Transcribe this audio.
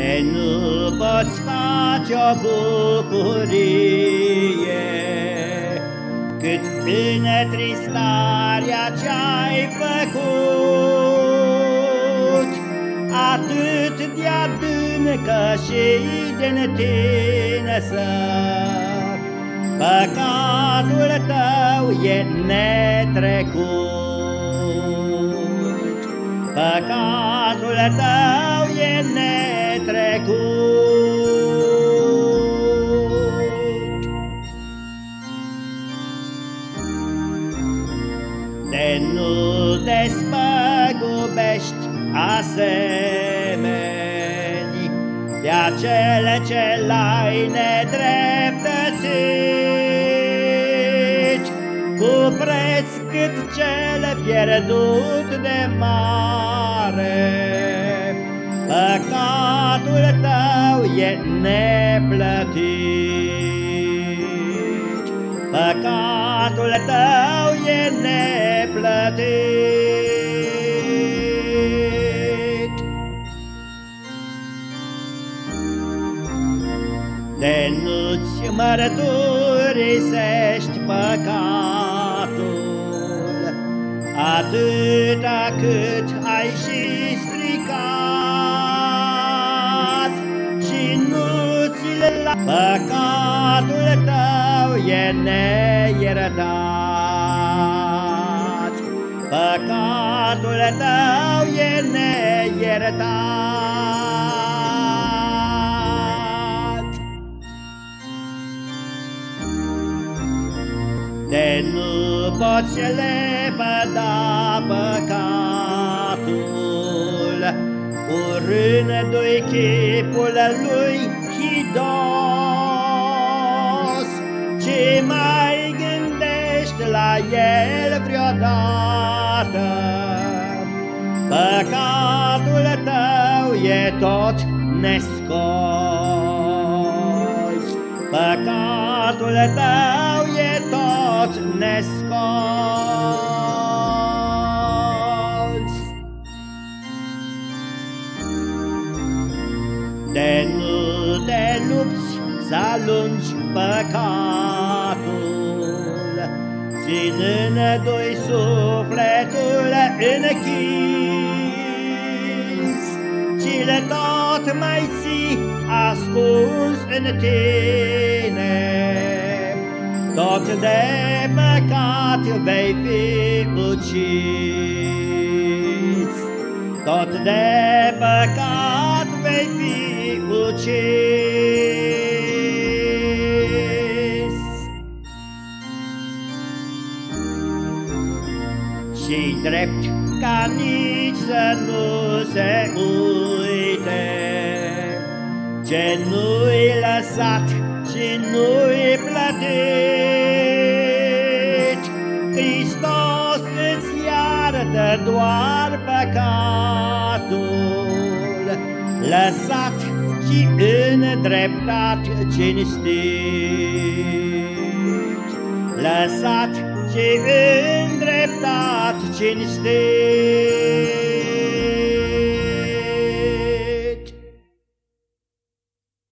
De nu poți face o bucurie. Cât în tristarea ce-ai făcut Atât de adâncă și din tine să. Păcatul tău e netrecut. Păcatul tău e netrecut De nu despăgubești asemeni De acele ce l-ai nedreptățit. Cu preț cât cel pierdut de mare Păcatul tău e neplătit, Păcatul tău e neplătit. De nu-ți mărturisești păcatul, Atâta cât ai și Păcatul tău e neiertat, Păcatul tău e neiertat. De nu poți lepăda păcatul, Urându-i chipul lui hidos, Ce mai gândești la el vreodată? Păcatul tău e tot nescos, Păcatul tău e tot nescos. De nu te lupți să alungi păcatul, Ținându-i sufletul închis, Ci le tot mai ții ascuns în tine, Tot de păcat vei fi ucis, Tot de păcat vei fi ucis. Și drept ca nici să nu se uite Ce nu-i lăsat și nu-i plătit Hristos îți iartă doar păcatul Lăsat și îndreptat cinstit. Lăsat și îndreptat cinstit.